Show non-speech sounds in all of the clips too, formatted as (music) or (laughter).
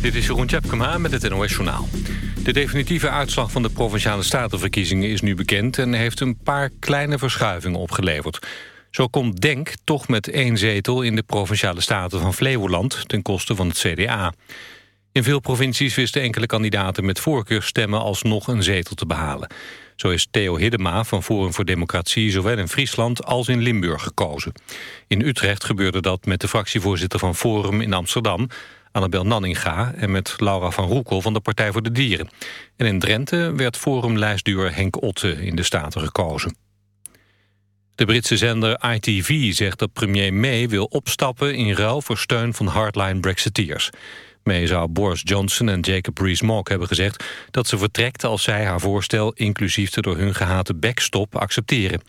Dit is Jeroen Tjepkema met het NOS Journaal. De definitieve uitslag van de Provinciale Statenverkiezingen is nu bekend... en heeft een paar kleine verschuivingen opgeleverd. Zo komt DENK toch met één zetel in de Provinciale Staten van Flevoland... ten koste van het CDA. In veel provincies wisten enkele kandidaten met voorkeurstemmen... alsnog een zetel te behalen. Zo is Theo Hiddema van Forum voor Democratie zowel in Friesland als in Limburg gekozen. In Utrecht gebeurde dat met de fractievoorzitter van Forum in Amsterdam, Annabel Nanninga, en met Laura van Roekel van de Partij voor de Dieren. En in Drenthe werd Forum-lijstduur Henk Otte in de Staten gekozen. De Britse zender ITV zegt dat premier May wil opstappen in ruil voor steun van hardline Brexiteers. May zou Boris Johnson en Jacob Rees-Mogg hebben gezegd... dat ze vertrekt als zij haar voorstel... inclusief de door hun gehate backstop accepteren.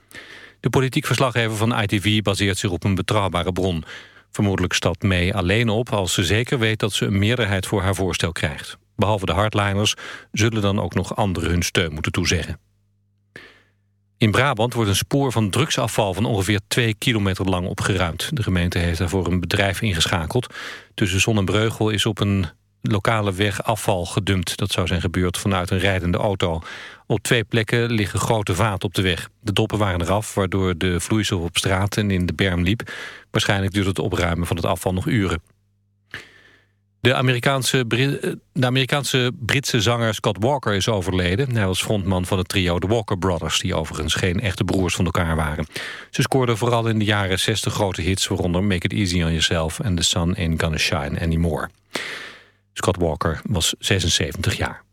De politiek verslaggever van ITV baseert zich op een betrouwbare bron. Vermoedelijk stapt May alleen op als ze zeker weet... dat ze een meerderheid voor haar voorstel krijgt. Behalve de hardliners zullen dan ook nog anderen hun steun moeten toezeggen. In Brabant wordt een spoor van drugsafval van ongeveer twee kilometer lang opgeruimd. De gemeente heeft daarvoor een bedrijf ingeschakeld. Tussen Zon en Breugel is op een lokale weg afval gedumpt. Dat zou zijn gebeurd vanuit een rijdende auto. Op twee plekken liggen grote vaten op de weg. De doppen waren eraf, waardoor de vloeistof op straat en in de berm liep. Waarschijnlijk duurt het opruimen van het afval nog uren. De Amerikaanse, de Amerikaanse Britse zanger Scott Walker is overleden. Hij was frontman van het trio The Walker Brothers... die overigens geen echte broers van elkaar waren. Ze scoorden vooral in de jaren 60 grote hits... waaronder Make It Easy on Yourself en The Sun Ain't Gonna Shine Anymore. Scott Walker was 76 jaar.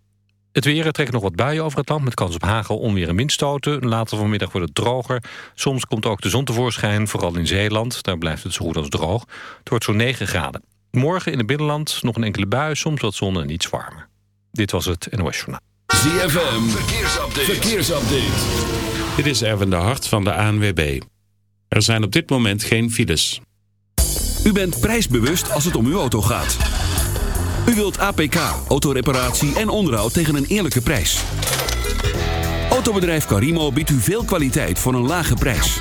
Het weer trekt nog wat buien over het land... met kans op hagel, onweer en windstoten. Later vanmiddag wordt het droger. Soms komt ook de zon tevoorschijn, vooral in Zeeland. Daar blijft het zo goed als droog. Het wordt zo'n 9 graden. Morgen in het binnenland nog een enkele bui, soms wat zon en iets warmer. Dit was het NOS Journaal. ZFM, verkeersupdate. verkeersupdate. Dit is Erwin de Hart van de ANWB. Er zijn op dit moment geen files. U bent prijsbewust als het om uw auto gaat. U wilt APK, autoreparatie en onderhoud tegen een eerlijke prijs. Autobedrijf Carimo biedt u veel kwaliteit voor een lage prijs.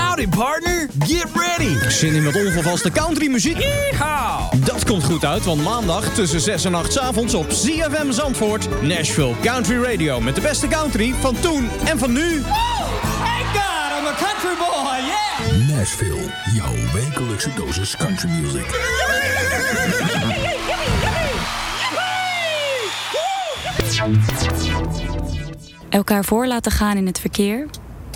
Howdy partner, get ready! Zin in met onvervaste country muziek? Yeehaw! Dat komt goed uit, want maandag tussen 6 en 8 avonds op ZFM Zandvoort... Nashville Country Radio met de beste country van toen en van nu. Thank God, I'm a country boy, yeah! Nashville, jouw wekelijkse dosis country music. Elkaar voor laten gaan in het verkeer...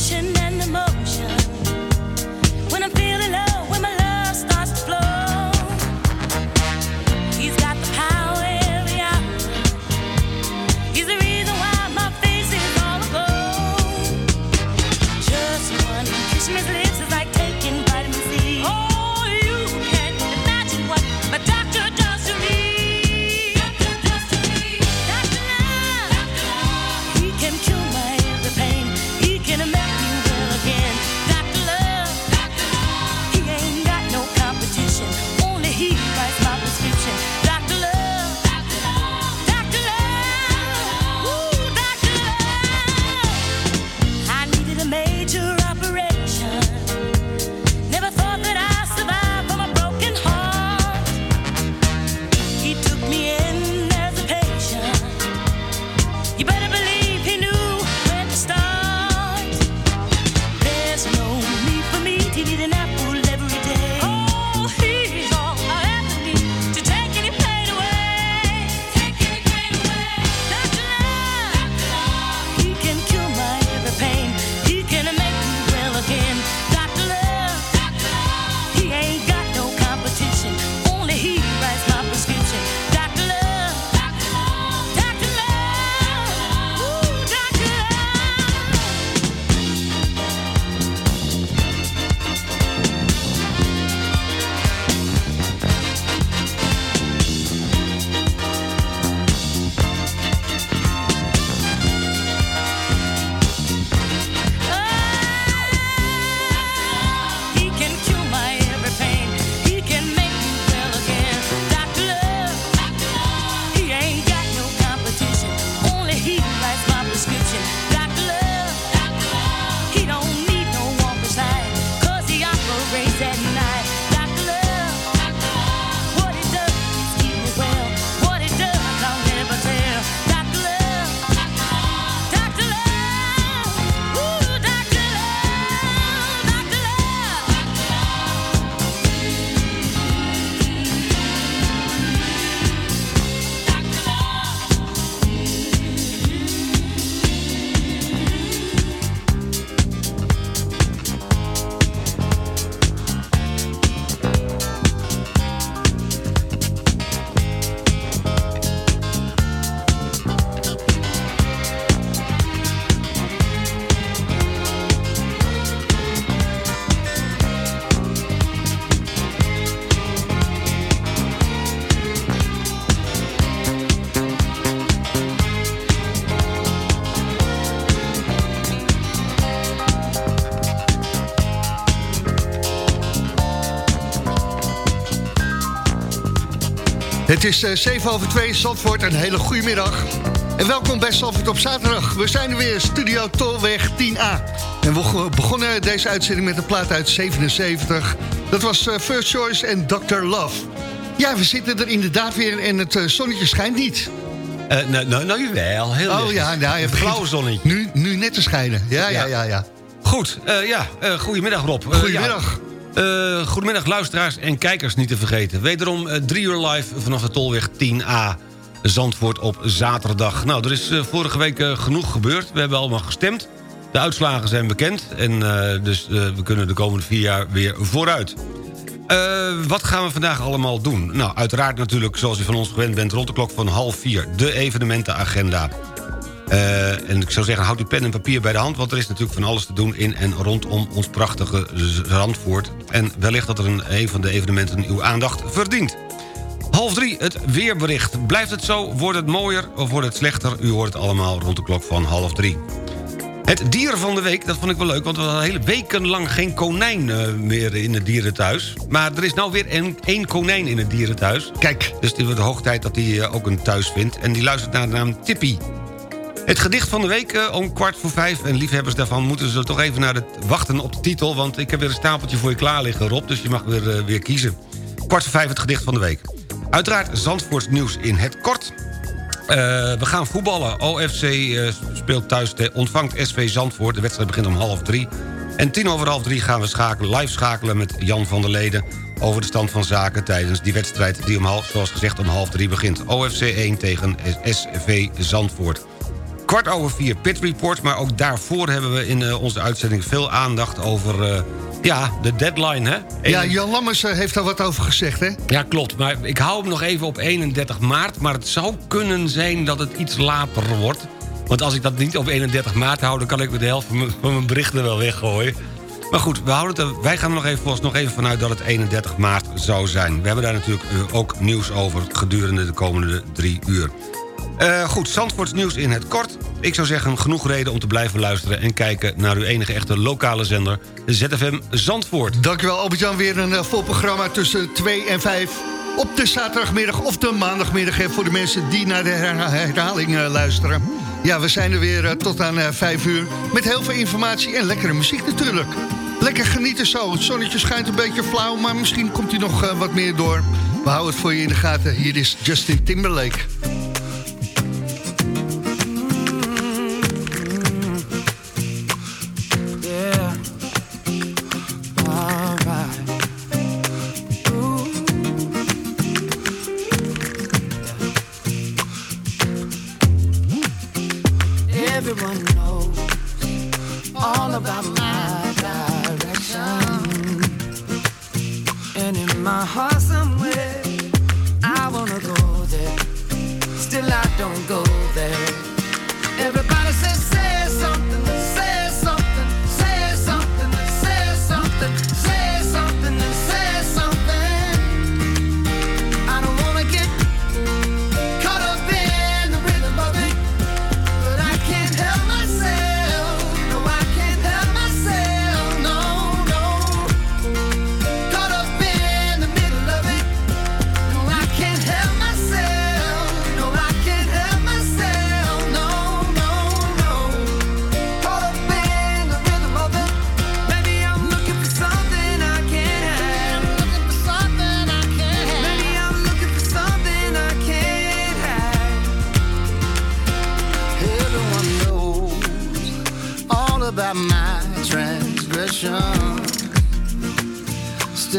emotion is uh, 7 over 2, Zandvoort, een hele goede middag. En welkom bij Zandvoort op zaterdag. We zijn er weer, Studio Tolweg 10A. En we begonnen deze uitzending met een plaat uit 77. Dat was uh, First Choice en Dr. Love. Ja, we zitten er inderdaad weer en het uh, zonnetje schijnt niet. Uh, nou, nou, nou, wel, heel Oh ja, nou, je blauwe zonnetje. Nu, nu net te schijnen, ja, ja, ja. ja, Goed, uh, ja, uh, goedemiddag Rob. Goedemiddag. Ja. goedemiddag luisteraars en kijkers niet te vergeten. Wederom drie uur live vanaf de Tolweg 10A. Zandvoort op zaterdag. Nou, er is vorige week genoeg gebeurd. We hebben allemaal gestemd. De uitslagen zijn bekend. En dus we kunnen de komende vier jaar weer vooruit. Uh, wat gaan we vandaag allemaal doen? Nou, uiteraard natuurlijk, zoals u van ons gewend bent... rond de klok van half vier, de evenementenagenda. Uh, en ik zou zeggen, houd uw pen en papier bij de hand... want er is natuurlijk van alles te doen in en rondom ons prachtige Zandvoort. En wellicht dat er een, een van de evenementen uw aandacht verdient. Half drie, het weerbericht. Blijft het zo? Wordt het mooier of wordt het slechter? U hoort het allemaal rond de klok van half drie. Het dier van de week, dat vond ik wel leuk... want we hadden hele weken lang geen konijn uh, meer in het dierenthuis. Maar er is nou weer een, één konijn in het dierenthuis. Kijk. Dus het wordt de hoog tijd dat hij uh, ook een thuis vindt. En die luistert naar de naam Tippy. Het gedicht van de week uh, om kwart voor vijf. En liefhebbers daarvan moeten ze toch even naar de, wachten op de titel... want ik heb weer een stapeltje voor je klaar liggen, Rob. Dus je mag weer, weer kiezen. Kwart voor vijf het gedicht van de week. Uiteraard Zandvoorts nieuws in het kort... Uh, we gaan voetballen. OFC speelt thuis, de, ontvangt SV Zandvoort. De wedstrijd begint om half drie. En tien over half drie gaan we schakelen, live schakelen met Jan van der Leden... over de stand van zaken tijdens die wedstrijd die om half, zoals gezegd om half drie begint. OFC 1 tegen SV Zandvoort. Kwart over vier Pit Report, maar ook daarvoor hebben we in uh, onze uitzending veel aandacht over... Ja, de deadline, hè? Ja, Jan Lammers heeft daar wat over gezegd, hè? Ja, klopt. Maar ik hou hem nog even op 31 maart. Maar het zou kunnen zijn dat het iets later wordt. Want als ik dat niet op 31 maart hou... dan kan ik de helft van mijn berichten wel weggooien. Maar goed, we houden het wij gaan er nog even, nog even vanuit dat het 31 maart zou zijn. We hebben daar natuurlijk ook nieuws over gedurende de komende drie uur. Uh, goed, Zandvoorts nieuws in het kort. Ik zou zeggen, genoeg reden om te blijven luisteren... en kijken naar uw enige echte lokale zender, ZFM Zandvoort. Dankjewel Albert-Jan, weer een uh, vol programma tussen 2 en 5... op de zaterdagmiddag of de maandagmiddag... Voor de mensen die naar de herhaling uh, luisteren. Ja, we zijn er weer tot aan 5 uur... met heel veel informatie en lekkere muziek natuurlijk. Lekker genieten zo. Het zonnetje schijnt een beetje flauw... maar misschien komt hij nog wat meer door. We houden het voor je in de gaten. Hier is Justin Timberlake. everyone knows all about my direction. And in my heart somewhere, I wanna go there. Still I don't go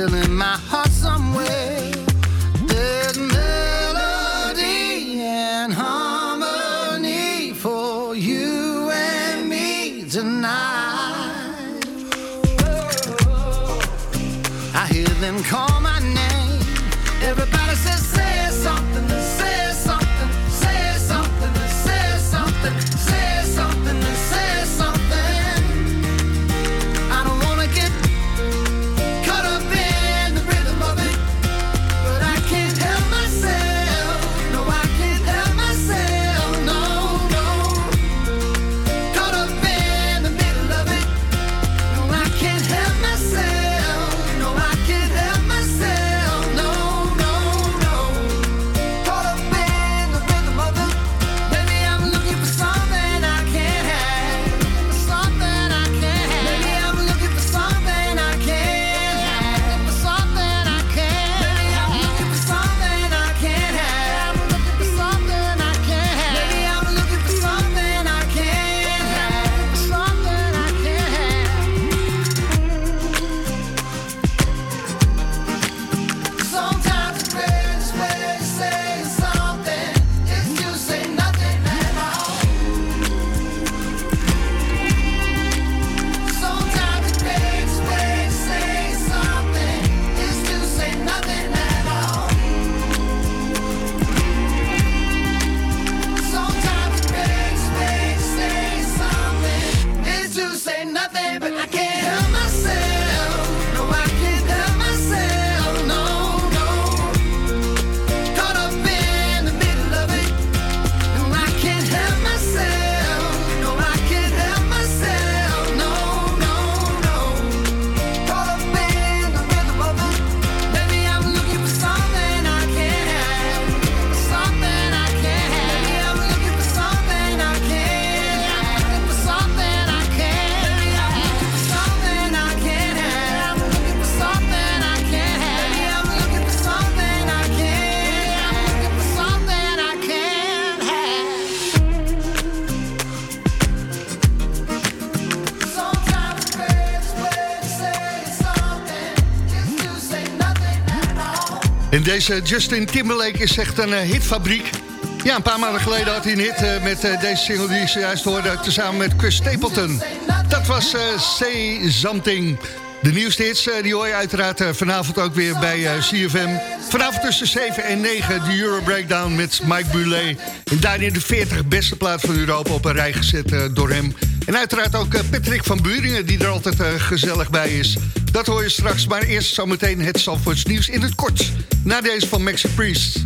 still in my Deze Justin Timberlake is echt een eh, hitfabriek. Ja, een paar maanden geleden had hij een hit eh, met eh, deze single die ik zojuist hoorde... tezamen met Chris Stapleton. Dat was uh, Say Something. De nieuwste hits die hoor je uiteraard vanavond ook weer bij CFM. Vanavond tussen 7 en 9 de Euro Breakdown met Mike Bulet. En daarin de 40 beste plaat van Europa op een rij gezet door hem... En uiteraard ook eh, Patrick van Buringen, die er altijd eh, gezellig bij is. Dat hoor je straks, maar eerst zometeen het Zandvoorts nieuws in het kort. Na deze van Maxi Priest.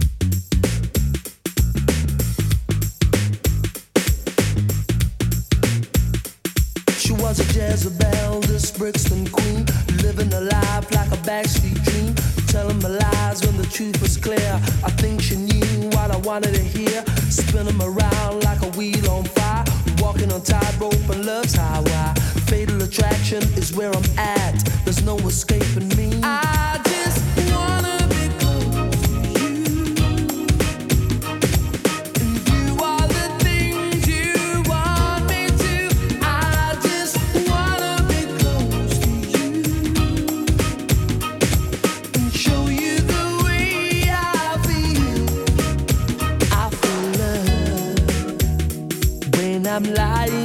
She was a Jezebel, this Brixton queen Living a life like a backstreet dream Telling my lies when the truth was clear I think she knew what I wanted to hear Spinning around like a wheel on fire walking on tightrope and love's highway. Fatal attraction is where I'm at. There's no escaping me. I just I'm lying.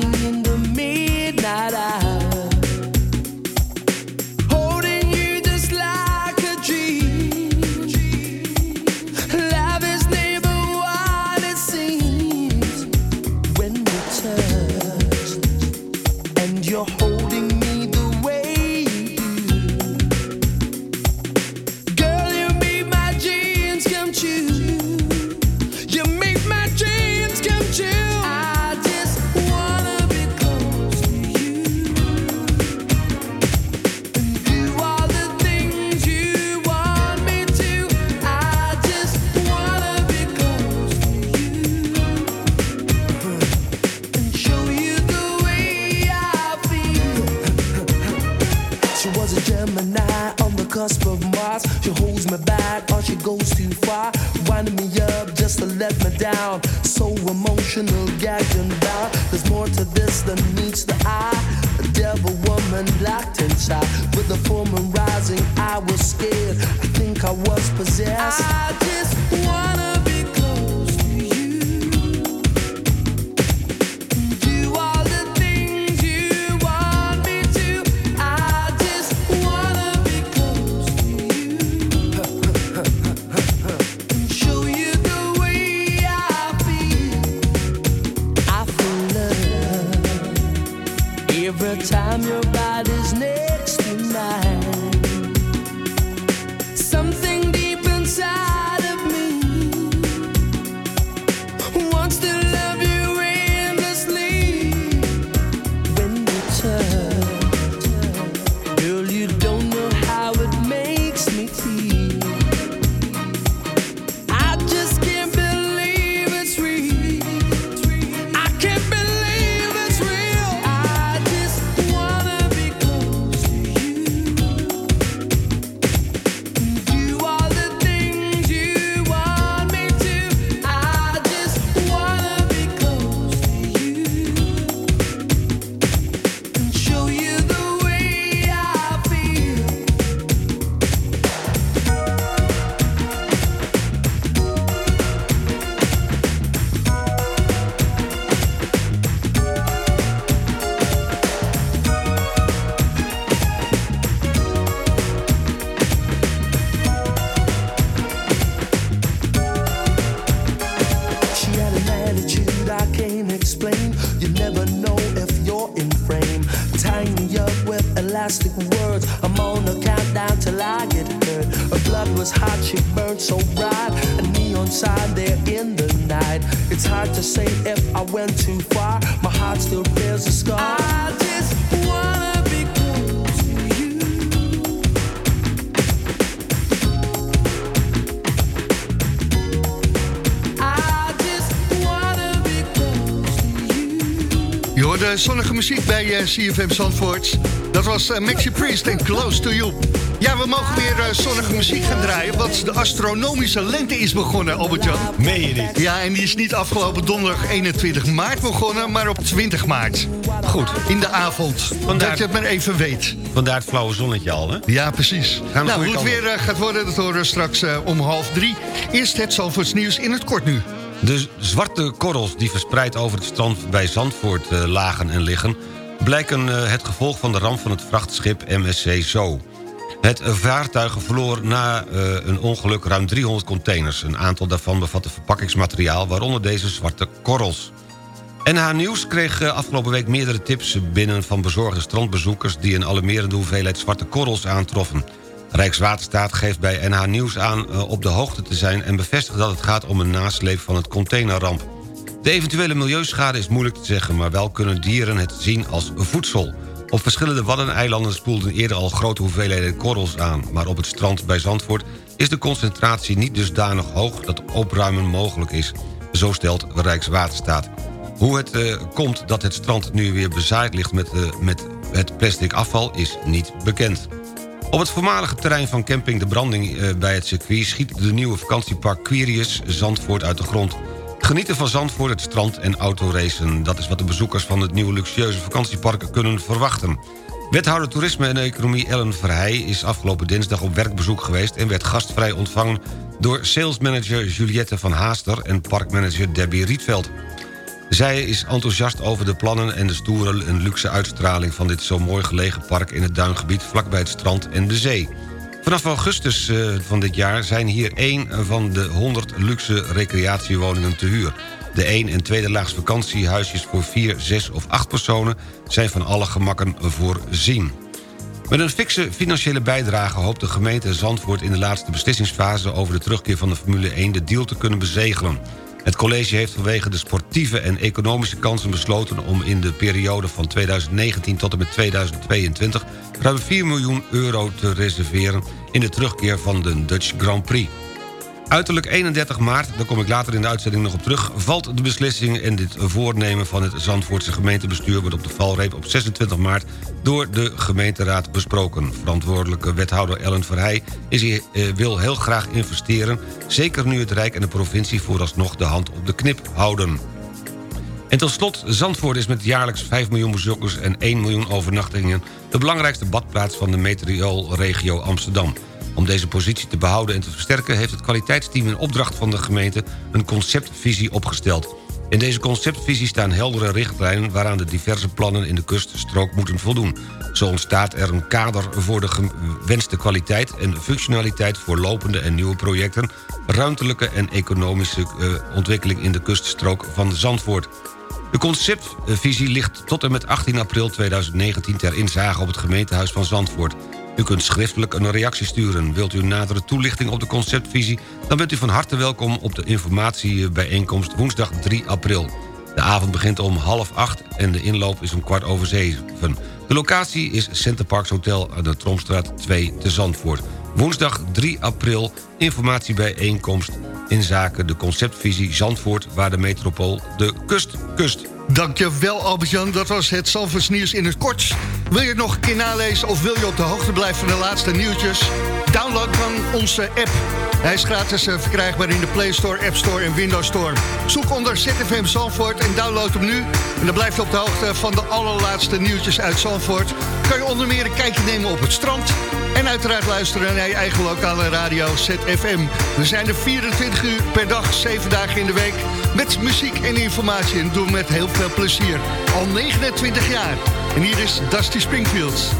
muziek bij eh, uh, CFM Zandvoort. Dat was uh, Maxi Priest en Close to You. Ja, we mogen weer eh, zonnige muziek gaan draaien... want de astronomische lente is begonnen, Albert-Jan. Meen je niet? Ja, en die is niet afgelopen donderdag 21 maart begonnen... maar op 20 maart. Goed. In de avond. Vandaar... Dat je het maar even weet. Vandaar het flauwe zonnetje al, hè? Ja, precies. Gaan nou, hoe het weer gaat worden, dat horen we straks om half drie. Eerst het Zalvoorts nieuws in het kort nu. De zwarte korrels die verspreid over het strand bij Zandvoort lagen en liggen... blijken het gevolg van de ramp van het vrachtschip MSC Zo. Het vaartuig verloor na uh, een ongeluk ruim 300 containers. Een aantal daarvan bevatte verpakkingsmateriaal, waaronder deze zwarte korrels. NH Nieuws kreeg afgelopen week meerdere tips binnen van bezorgde strandbezoekers... die een alarmerende hoeveelheid zwarte korrels aantroffen. Rijkswaterstaat geeft bij NH Nieuws aan uh, op de hoogte te zijn... en bevestigt dat het gaat om een nasleep van het containerramp. De eventuele milieuschade is moeilijk te zeggen... maar wel kunnen dieren het zien als voedsel... Op verschillende Waddeneilanden spoelden eerder al grote hoeveelheden korrels aan... maar op het strand bij Zandvoort is de concentratie niet dusdanig hoog... dat opruimen mogelijk is. Zo stelt Rijkswaterstaat. Hoe het uh, komt dat het strand nu weer bezaaid ligt met, uh, met het plastic afval is niet bekend. Op het voormalige terrein van camping De Branding uh, bij het circuit... schiet de nieuwe vakantiepark Quirius Zandvoort uit de grond... Genieten van Zandvoort, het strand en autoracen. Dat is wat de bezoekers van het nieuwe luxueuze vakantiepark kunnen verwachten. Wethouder Toerisme en Economie Ellen Verheij is afgelopen dinsdag op werkbezoek geweest... en werd gastvrij ontvangen door salesmanager Juliette van Haaster... en parkmanager Debbie Rietveld. Zij is enthousiast over de plannen en de stoere en luxe uitstraling... van dit zo mooi gelegen park in het duingebied vlakbij het strand en de zee. Vanaf augustus eh, van dit jaar zijn hier één van de 100 luxe recreatiewoningen te huur. De 1 en tweede laags vakantiehuisjes voor 4, 6 of 8 personen... zijn van alle gemakken voorzien. Met een fikse financiële bijdrage hoopt de gemeente Zandvoort... in de laatste beslissingsfase over de terugkeer van de Formule 1... de deal te kunnen bezegelen. Het college heeft vanwege de sportieve en economische kansen besloten... om in de periode van 2019 tot en met 2022... ruim 4 miljoen euro te reserveren in de terugkeer van de Dutch Grand Prix. Uiterlijk 31 maart, daar kom ik later in de uitzending nog op terug... valt de beslissing en dit voornemen van het Zandvoortse gemeentebestuur... wordt op de valreep op 26 maart door de gemeenteraad besproken. Verantwoordelijke wethouder Ellen Verheij is hier, eh, wil heel graag investeren... zeker nu het Rijk en de provincie vooralsnog de hand op de knip houden. En tot slot, Zandvoort is met jaarlijks 5 miljoen bezoekers... en 1 miljoen overnachtingen de belangrijkste badplaats van de metropoolregio Amsterdam... Om deze positie te behouden en te versterken... heeft het kwaliteitsteam in opdracht van de gemeente... een conceptvisie opgesteld. In deze conceptvisie staan heldere richtlijnen... waaraan de diverse plannen in de kuststrook moeten voldoen. Zo ontstaat er een kader voor de gewenste kwaliteit... en functionaliteit voor lopende en nieuwe projecten... ruimtelijke en economische uh, ontwikkeling in de kuststrook van Zandvoort. De conceptvisie ligt tot en met 18 april 2019 ter inzage op het gemeentehuis van Zandvoort. U kunt schriftelijk een reactie sturen. Wilt u nadere toelichting op de conceptvisie... dan bent u van harte welkom op de informatiebijeenkomst woensdag 3 april. De avond begint om half acht en de inloop is om kwart over zeven. De locatie is Centerparks Hotel aan de Tromstraat 2 te Zandvoort. Woensdag 3 april informatiebijeenkomst in zaken de conceptvisie Zandvoort... waar de metropool de kust kust. Dankjewel Albert-Jan, dat was het Zandvoorts nieuws in het kort. Wil je het nog een keer nalezen of wil je op de hoogte blijven van de laatste nieuwtjes? Download dan onze app. Hij is gratis uh, verkrijgbaar in de Play Store, App Store en Windows Store. Zoek onder ZFM Zandvoort en download hem nu. En dan blijf je op de hoogte van de allerlaatste nieuwtjes uit Zandvoort. Kan je onder meer een kijkje nemen op het strand... En uiteraard luisteren naar je eigen lokale radio ZFM. We zijn er 24 uur per dag, 7 dagen in de week. Met muziek en informatie. En doen met heel veel plezier. Al 29 jaar. En hier is Dusty Springfields.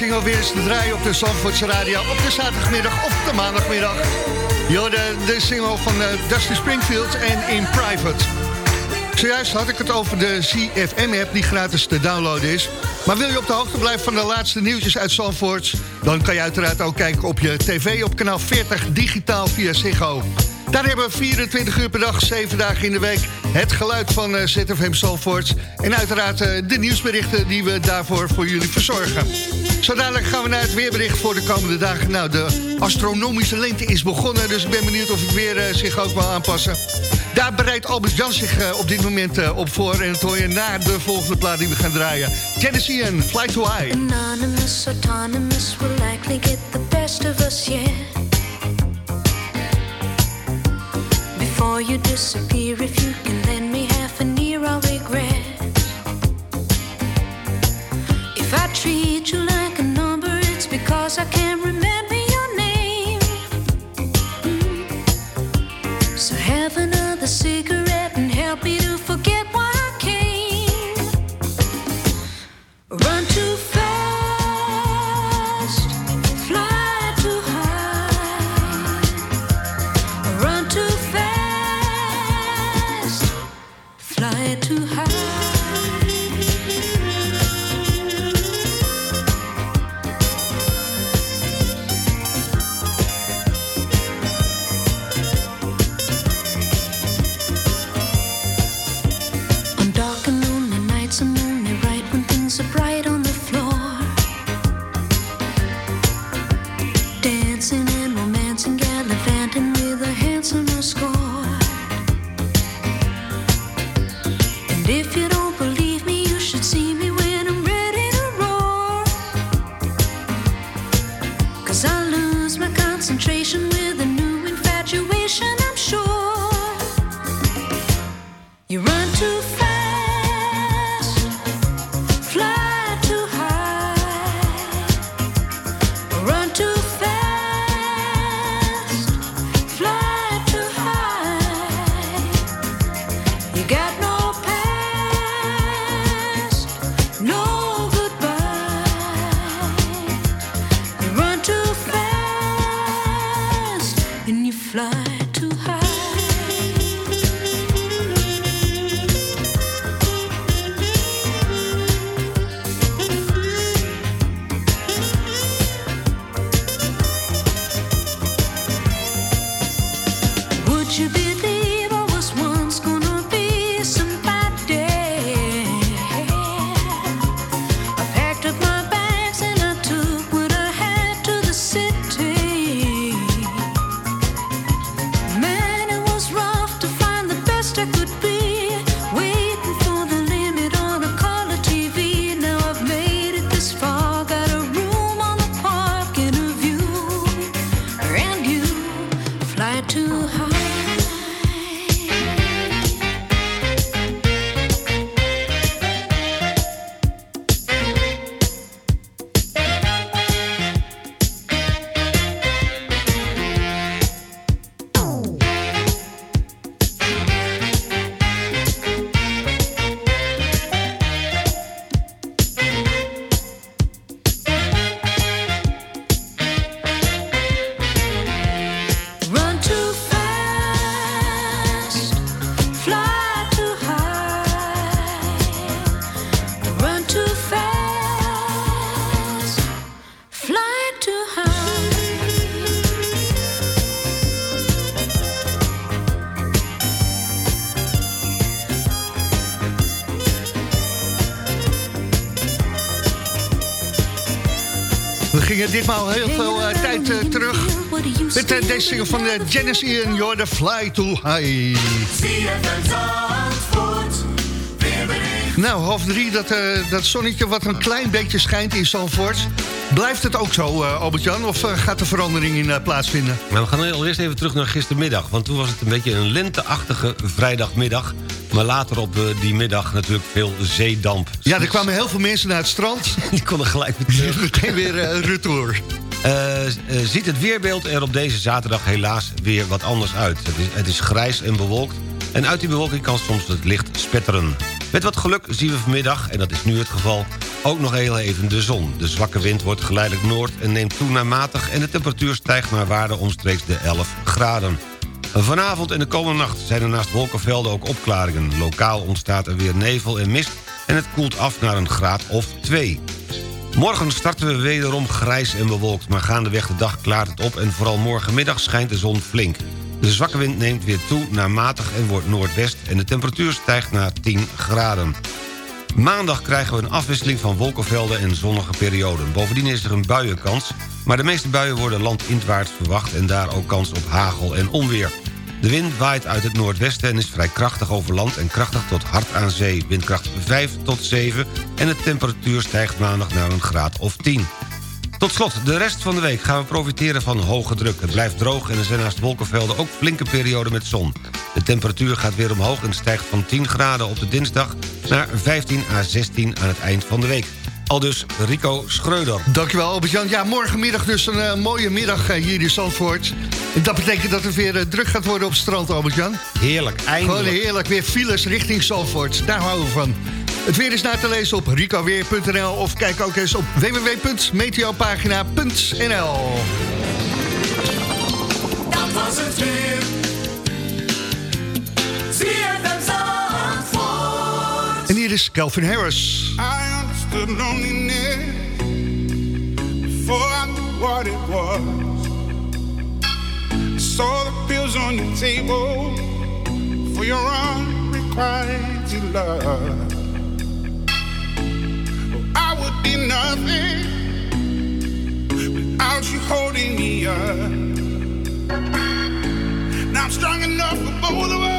Single weer eens te draaien op de Zandvoortse Radio... op de zaterdagmiddag of de maandagmiddag. Je de, single van uh, Dusty Springfield en In Private. Zojuist had ik het over de CFM-app die gratis te downloaden is. Maar wil je op de hoogte blijven van de laatste nieuwtjes uit Zandvoort... dan kan je uiteraard ook kijken op je tv op kanaal 40 digitaal via Ziggo. Daar hebben we 24 uur per dag, 7 dagen in de week... het geluid van uh, ZFM Zandvoort. En uiteraard uh, de nieuwsberichten die we daarvoor voor jullie verzorgen. Zo dadelijk gaan we naar het weerbericht voor de komende dagen. Nou, de astronomische lente is begonnen... dus ik ben benieuwd of het weer uh, zich ook wil aanpassen. Daar bereidt Albert Jan zich op dit moment op voor. En het hoor je na de volgende plaat die we gaan draaien. Tennessee en Fly to High. Anonymous, autonomous will likely get the best of us, yeah. Before you disappear, if you can ditmaal heel veel eh, tijd eh, terug. Met uh, deze single van de Genesis en You're the Fly Too High. Nou, half drie, dat, eh, dat zonnetje wat een klein beetje schijnt in Zandvoort. Blijft het ook zo, eh, Albert-Jan? Of eh, gaat er verandering in eh, plaatsvinden? Maar we gaan allereerst even terug naar gistermiddag. Want toen was het een beetje een lenteachtige vrijdagmiddag. Maar later op eh, die middag natuurlijk veel zeedamp. Ja, er kwamen heel veel mensen naar het strand. (laughs) Die konden gelijk. (laughs) Meteen weer eh, retour. Eh, ziet het weerbeeld er op deze zaterdag helaas weer wat anders uit. Het is, het is grijs en bewolkt. En uit die bewolking kan soms het licht spetteren. Met wat geluk zien we vanmiddag, en dat is nu het geval... Ook nog heel even de zon. De zwakke wind wordt geleidelijk noord en neemt toe naar matig... en de temperatuur stijgt naar waarde omstreeks de 11 graden. Vanavond en de komende nacht zijn er naast wolkenvelden ook opklaringen. Lokaal ontstaat er weer nevel en mist en het koelt af naar een graad of 2. Morgen starten we wederom grijs en bewolkt... maar gaandeweg de dag klaart het op en vooral morgenmiddag schijnt de zon flink. De zwakke wind neemt weer toe naar matig en wordt noordwest... en de temperatuur stijgt naar 10 graden. Maandag krijgen we een afwisseling van wolkenvelden en zonnige perioden. Bovendien is er een buienkans, maar de meeste buien worden landinwaarts verwacht... en daar ook kans op hagel en onweer. De wind waait uit het noordwesten en is vrij krachtig over land... en krachtig tot hard aan zee, windkracht 5 tot 7... en de temperatuur stijgt maandag naar een graad of 10. Tot slot, de rest van de week gaan we profiteren van hoge druk. Het blijft droog en er zijn naast wolkenvelden ook flinke perioden met zon. De temperatuur gaat weer omhoog en stijgt van 10 graden op de dinsdag... naar 15 à 16 aan het eind van de week. Al dus Rico Schreuder. Dankjewel Albert-Jan. Ja, morgenmiddag dus een eh, mooie middag eh, hier in Zandvoort. En dat betekent dat het weer eh, druk gaat worden op het strand, Albert-Jan. Heerlijk, eindelijk. Gewoon heerlijk, weer files richting Zandvoort. Daar houden we van. Het weer is na te lezen op ricoweer.nl of kijk ook eens op www.meteopagina.nl Dat was het weer. En hier is Calvin Harris. I understood loneliness before I knew what it was. I saw the pills on your table for your unrequited love. Be nothing without you holding me up. Now I'm strong enough for both of us.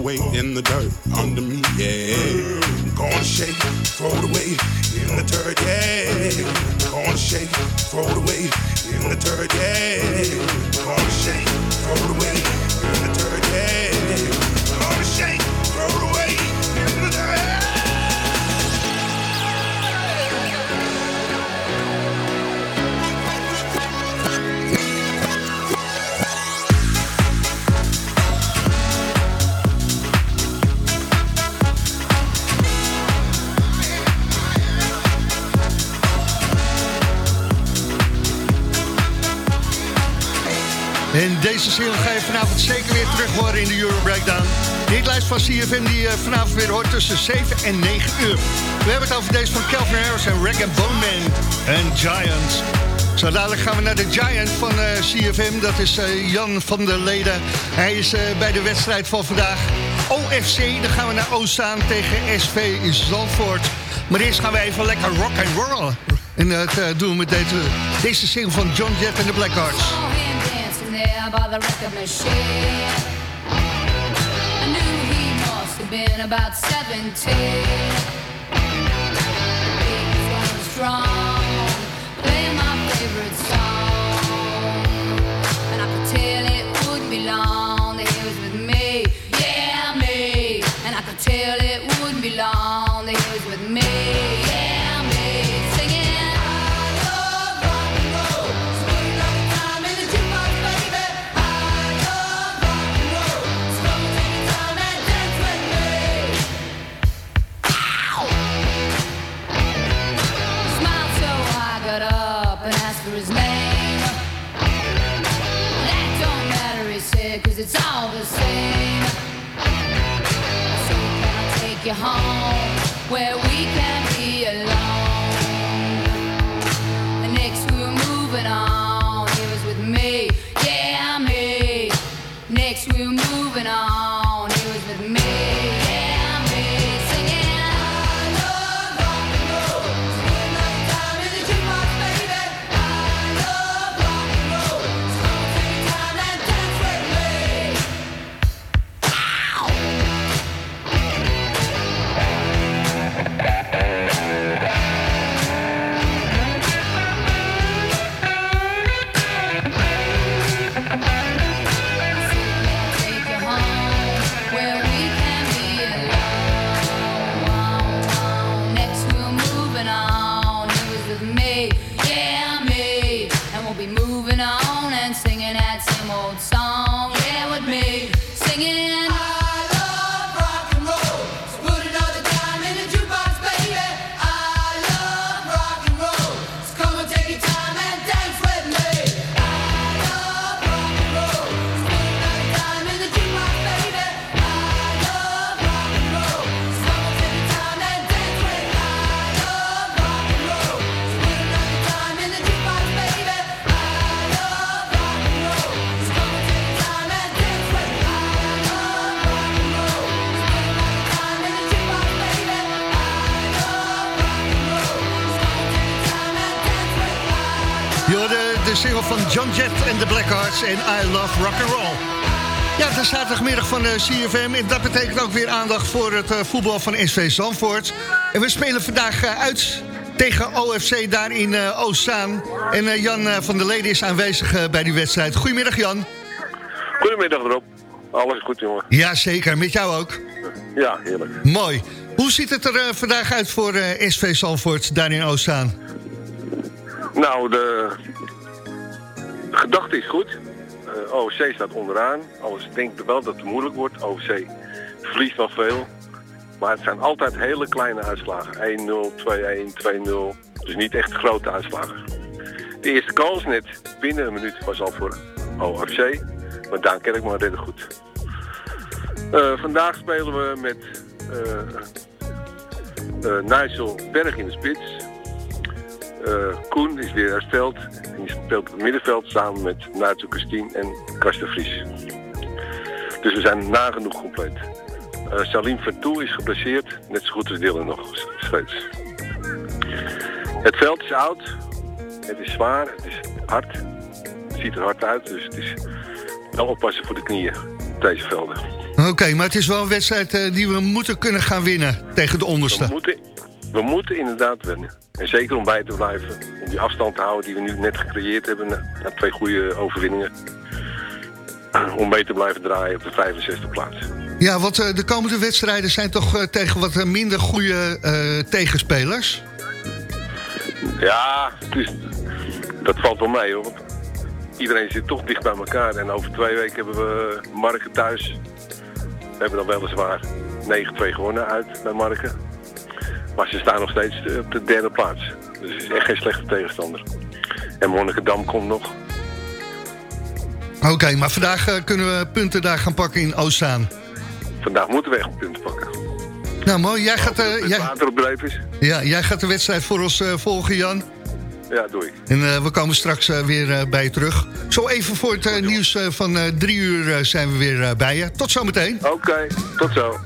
Shake, roll the weight in the dirt CFM die je vanavond weer hoort tussen 7 en 9 uur. We hebben het over deze van Calvin Harris en Rag Bone Man en Giants. Zo dadelijk gaan we naar de Giant van eh, CFM. Dat is eh, Jan van der Leden. Hij is eh, bij de wedstrijd van vandaag. OFC, dan gaan we naar Oostzaan tegen SV Zandvoort. Maar eerst gaan we even lekker rock and roll. En dat eh, doen we met deze, deze single van John Jett en de Blackhearts. Been about 17. He was strong, playing my favorite song. Where we en I Love Rock and Roll. Ja, het is zaterdagmiddag van de CFM en dat betekent ook weer aandacht voor het eh, voetbal van SV Zandvoort. En we spelen vandaag eh, uit tegen OFC daar in eh Oostzaan. En eh, Jan eh, van der Leden is aanwezig eh, bij die wedstrijd. Goedemiddag Jan. Goedemiddag Rob. Alles goed jongen? Ja, zeker. Met jou ook. Ja, heerlijk. Mooi. Hoe ziet het er eh, vandaag uit voor eh, SV Zandvoort daar in Oostzaan? Nou, de gedachte is goed. OFC staat onderaan. Alles denk wel dat het moeilijk wordt. OFC verliest wel veel. Maar het zijn altijd hele kleine uitslagen. 1-0, 2-1, 2-0. Dus niet echt grote uitslagen. De eerste kans net binnen een minuut was al voor OFC. Maar Daan Kerkman redde goed. Eh, vandaag spelen we met eh, Nigel Berg in de spits. Eh, Koen is weer hersteld. En die speelt op het middenveld samen met Nacho Christine en Karsten Vries. Dus we zijn nagenoeg compleet. Eh Salim Vertoe is geblesseerd, net zo goed als Dylan nog steeds. Het veld is oud, het is zwaar, het is hard. Het ziet er hard uit, dus het is wel oppassen voor de knieën op deze velden. Oké, maar het is wel een wedstrijd eh, die we moeten kunnen gaan winnen tegen de onderste. We moeten, we moeten inderdaad winnen. En zeker om bij te blijven. Om die afstand te houden die we nu net gecreëerd hebben. Na, na twee goede overwinningen. Om mee te blijven draaien op de 65 plaats. Ja, want eh, de komende wedstrijden zijn toch eh, tegen wat eh, minder goede eh, tegenspelers? Ja, het is, dat valt wel mee hoor. Want Iedereen zit toch dicht bij elkaar. En over twee weken hebben we Marken thuis. We hebben dan weliswaar 9-2 gewonnen uit bij Marken. Maar ze staan nog steeds eh, op de derde plaats. Dus het is echt geen slechte tegenstander. En Monnikendam komt nog. Oké, maar vandaag eh, kunnen we punten daar gaan pakken in Oostzaan. Vandaag moeten we echt punten pakken. Nou mooi, jij gaat, Het jij, water op is. ja, jij gaat de wedstrijd voor ons volgen, Jan. Ja, doe ik. En we komen straks weer bij je terug. Zo even voor het nieuws van drie uur zijn we weer bij je. Tot zometeen. Oké, tot zo.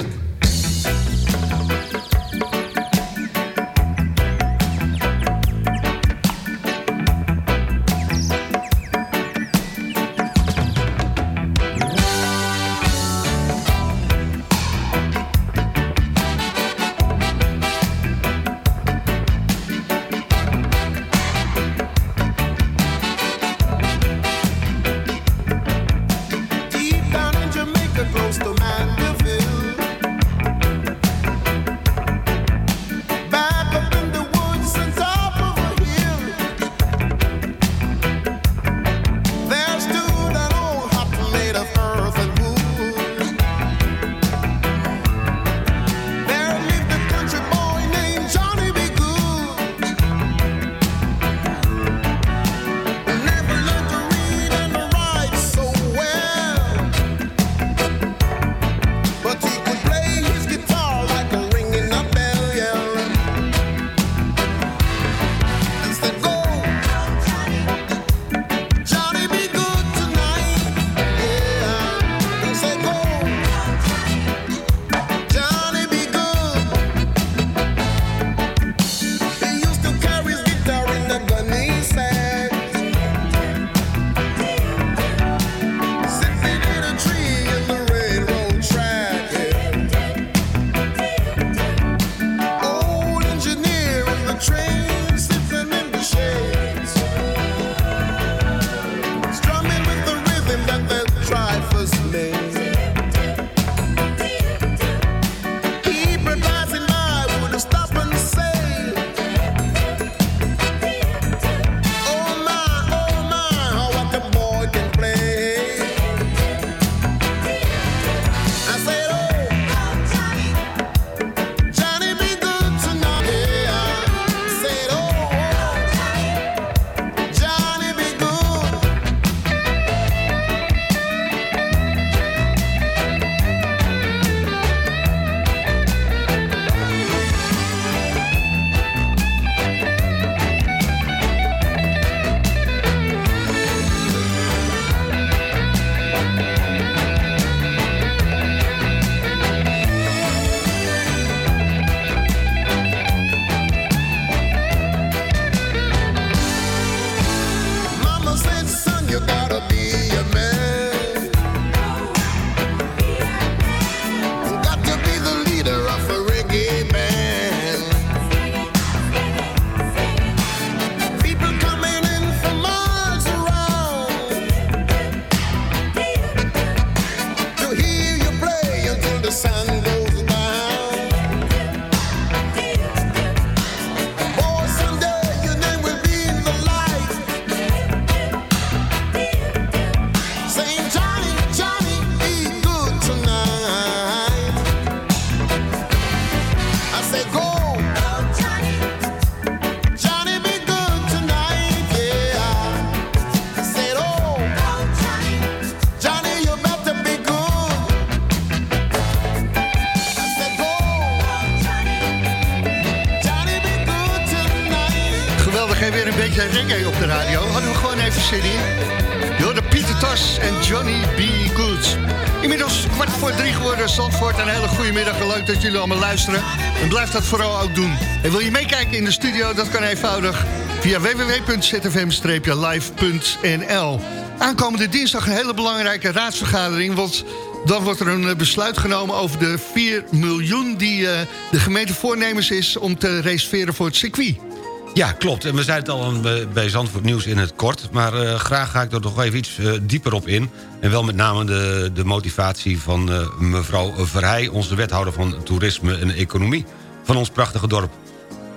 En blijf dat vooral ook doen. En wil je meekijken in de studio, dat kan eenvoudig. Via www.zfm-live.nl Aankomende dinsdag een hele belangrijke raadsvergadering. Want dan wordt er een eh, besluit genomen over de 4 miljoen... die eh, de gemeente voornemens is om te reserveren voor het circuit. Ja, klopt. En we zeiden het al bij- bij Zandvoort Nieuws in het kort... maar eh, graag ga ik er nog even iets eh, dieper op in. En wel met name de, de motivatie van eh, mevrouw Verheij... onze wethouder van toerisme en economie van ons prachtige dorp.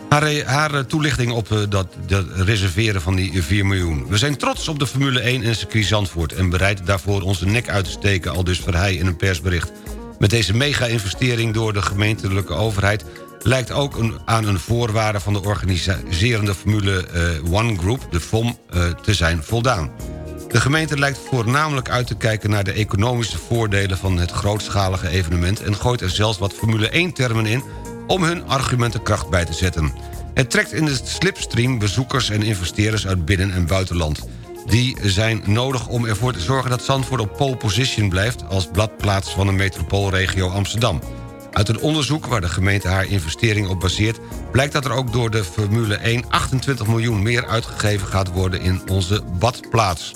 Haar, eh, haar eh, toelichting op eh, dat, dat reserveren van die 4 miljoen. We zijn trots op de Formule 1 en circuit Zandvoort... en bereid daarvoor onze nek uit te steken, al dus Verheij in een persbericht. Met deze mega-investering door de gemeentelijke overheid... lijkt ook aan een voorwaarde van de organiserende Formule eh, One Group, de FOM, eh, te zijn voldaan. De gemeente lijkt voornamelijk uit te kijken naar de economische voordelen van het grootschalige evenement... en gooit er zelfs wat Formule 1-termen in om hun argumentenkracht bij te zetten. Het trekt in de slipstream bezoekers en investeerders uit binnen- en buitenland. Die zijn nodig om ervoor te zorgen dat Zandvoort op pole position blijft... als bladplaats van de metropoolregio Amsterdam. Uit een onderzoek waar de gemeente haar investering op baseert... blijkt dat er ook door de Formule 1 28 miljoen meer uitgegeven gaat worden in onze badplaats.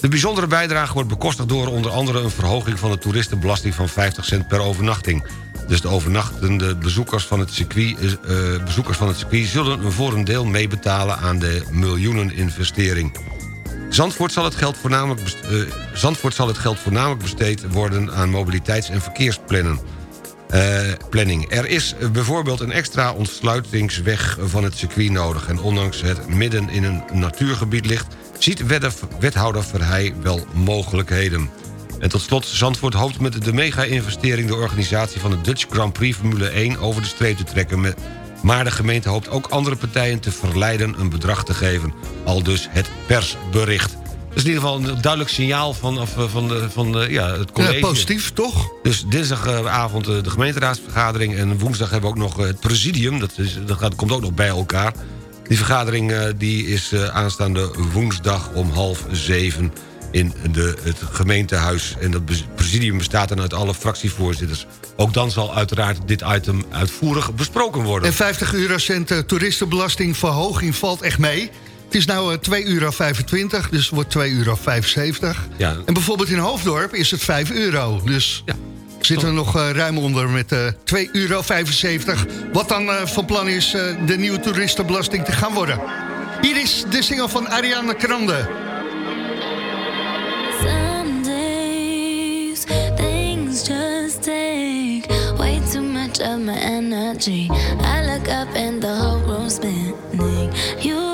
De bijzondere bijdrage wordt bekostigd door onder andere een verhoging van de toeristenbelasting van 50 cent per overnachting. Dus de overnachtende bezoekers van het circuit, eh, bezoekers van het circuit zullen voor een deel meebetalen aan de miljoeneninvestering. Zandvoort zal, het geld voornamelijk eh, Zandvoort zal het geld voornamelijk besteed worden aan mobiliteits- en verkeersplannen. Eh, planning. Er is bijvoorbeeld een extra ontsluitingsweg van het circuit nodig... en ondanks het midden in een natuurgebied ligt... ziet wethouder Verheij wel mogelijkheden. En tot slot, Zandvoort hoopt met de mega-investering... de organisatie van de Dutch Grand Prix Formule 1 over de streep te trekken... Maar de gemeente hoopt ook andere partijen te verleiden een bedrag te geven. Al dus het persbericht. Dat is in ieder geval een duidelijk signaal van, of, eh, van, de, van de, ja, het college. Ja, positief, toch? Dus dinsdagavond eh, de gemeenteraadsvergadering... en woensdag hebben we ook nog eh, het presidium. Dat, is, dat gaat, komt ook nog bij elkaar. Die vergadering die is aanstaande woensdag om half zeven... in de, het gemeentehuis. En dat presidium bestaat dan uit alle fractievoorzitters. Ook dan zal uiteraard dit item uitvoerig besproken worden. En 50 eurocent toeristenbelastingverhoging valt echt mee. Het is nou eh, 2,25 euro, dus het wordt 2,75 euro. Ja. En bijvoorbeeld in Hoofddorp is het 5 euro. Dus zitten we nog eh, ruim onder met eh 2,75 euro. Wat dan eh, van plan is eh, de nieuwe toeristenbelasting te gaan worden. Hier is de single van Ariana Grande. Some days things just take way too much of my energy. I look up and the whole room's spinning. You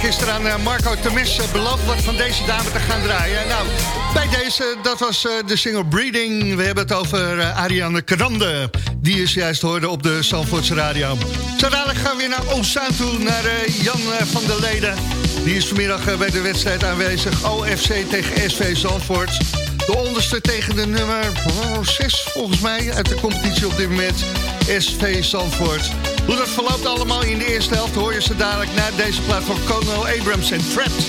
Gisteren aan eh, Marco Temes eh, beloofd wat van deze dame te gaan draaien. Nou, bij deze, dat was eh, de single Breeding. We hebben het over eh, Ariane Krande. Die is juist hoorde op de Zandvoortse radio. Zo dadelijk gaan we weer naar Oostzaan toe, naar eh, Jan eh, van der Leden. Die is vanmiddag eh, bij de wedstrijd aanwezig. OFC tegen SV Zandvoort. De onderste tegen de nummer 6 volgens mij uit de competitie op dit moment. SV Zandvoort. Hoe dat verloopt allemaal in de eerste helft hoor je ze dadelijk na deze plaat van Conal Abrams en Trapped.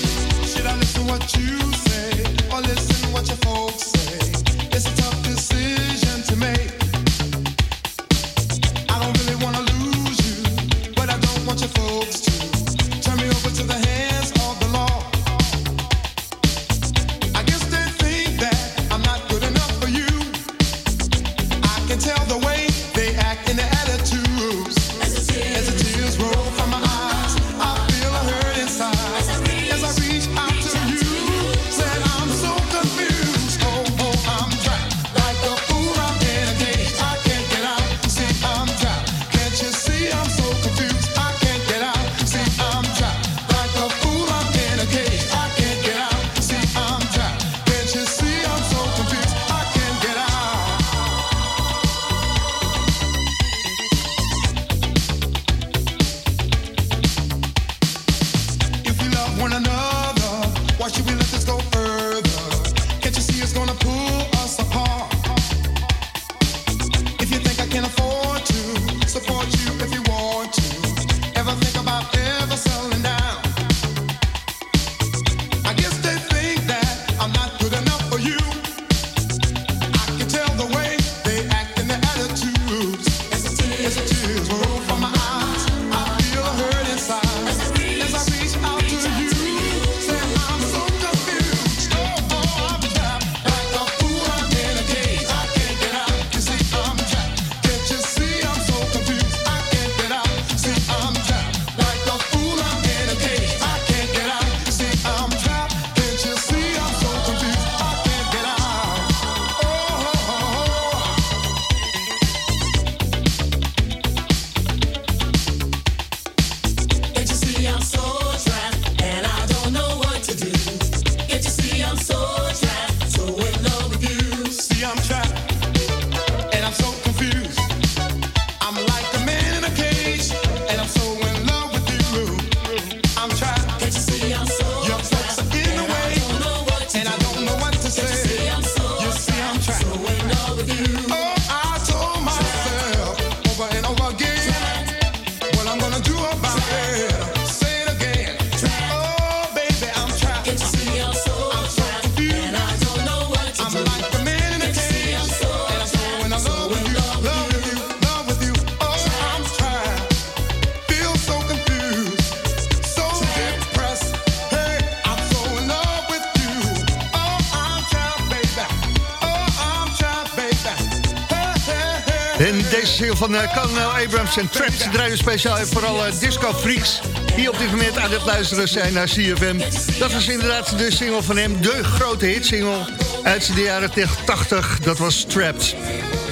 Van uh, Abrams en Trapped draaien speciaal voor alle disco-freaks... die op dit moment aan het luisteren zijn naar CFM. Dat was inderdaad de single van hem, de grote hitsingle uit de jaren 80. Dat was Trapped.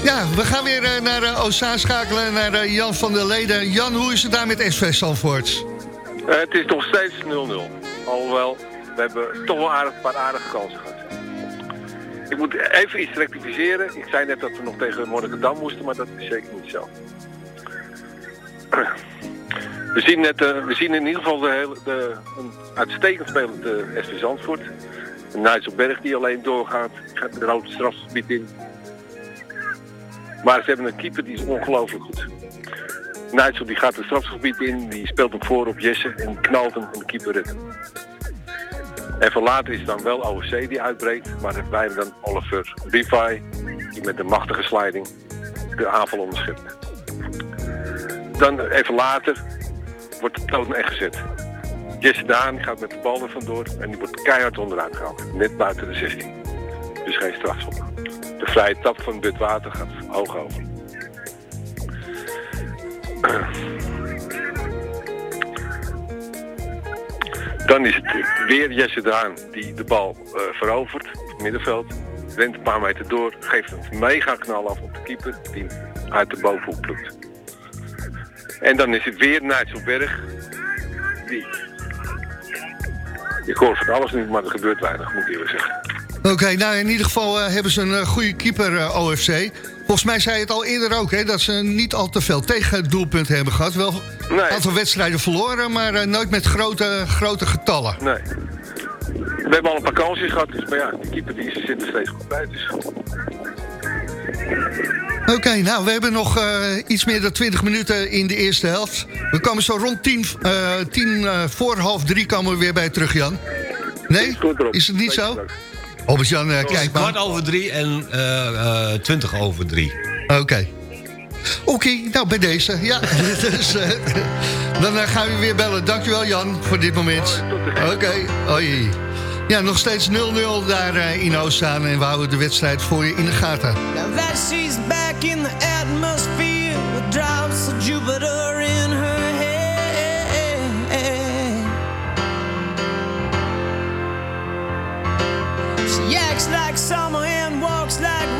Ja, we gaan weer eh, naar uh, schakelen, naar Jan van der Leden. Jan, hoe is het daar met SV Zandvoort? Het is nog steeds 0-0. Alhoewel, we hebben toch wel aardig, een paar aardige kansen gehad. Moet even iets rectificeren. Ik zei net dat we nog tegen Monnikendam moesten, maar dat is zeker niet zo. (clears throat) We zien, net, eh, we zien in ieder geval de hele, de, een uitstekend spelende SV Zandvoort. Nigel Berg die alleen doorgaat, gaat het rode strafgebied in. Maar ze hebben een keeper die is ongelooflijk goed. Nigel die gaat het strafgebied in, die speelt hem voor op Jesse en knalt hem en de keeper redt Even later is het dan wel OSC die uitbreekt, maar wij hebben dan Oliver Levi die met een machtige sliding de aanval onderschept. Dan even later wordt de toon echt gezet. Jesse Daan gaat met de bal er vandoor en die wordt keihard onderuit gehaald. Net buiten de 16. Dus geen strafschop. De vrije tap van Bud Water gaat hoog over. Dan is het weer Jesse Daan die de bal eh, verovert, het middenveld. Rent een paar meter door, geeft een mega knal af op de keeper die uit de bovenhoek plukt. En dan is het weer Nigel Berg die Ik hoor van alles niet, maar er gebeurt weinig, moet ik eerlijk zeggen. Oké, nou in ieder geval eh, hebben ze een eh, goede keeper, OFC. Volgens mij zei het al eerder ook, hè, dat ze niet al te veel tegendoelpunten hebben gehad. Wel een aantal wedstrijden verloren, maar eh, nooit met grote, grote getallen. Nee. We hebben al een paar kansjes gehad, dus, maar ja, die keeper die zit er steeds goed bij. Dus. Oké, nou, we hebben nog eh, iets meer dan 20 minuten in de eerste helft. We komen zo rond tien, eh, tien voor half drie komen we weer bij terug, Jan. Nee? Is het niet zo? Albert-Jan, eh, kijk maar. Kwart over drie en eh, eh, twintig over drie. Oké. Oké, nou bij deze. Ja, (laughs) dus, eh, dan gaan we weer bellen. Dankjewel Jan voor dit moment. Oké, hoi. Ja, nog steeds 0-0 daar eh, in Oostzaan en we houden de wedstrijd voor je in de gaten. Now that she's back in the atmosphere with drops of Jupiter in her Acts like summer and walks like